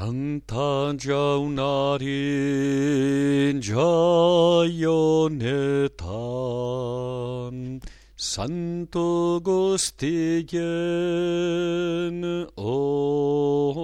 Canta Jonarin Jaionetan Santo Gostigen Oreta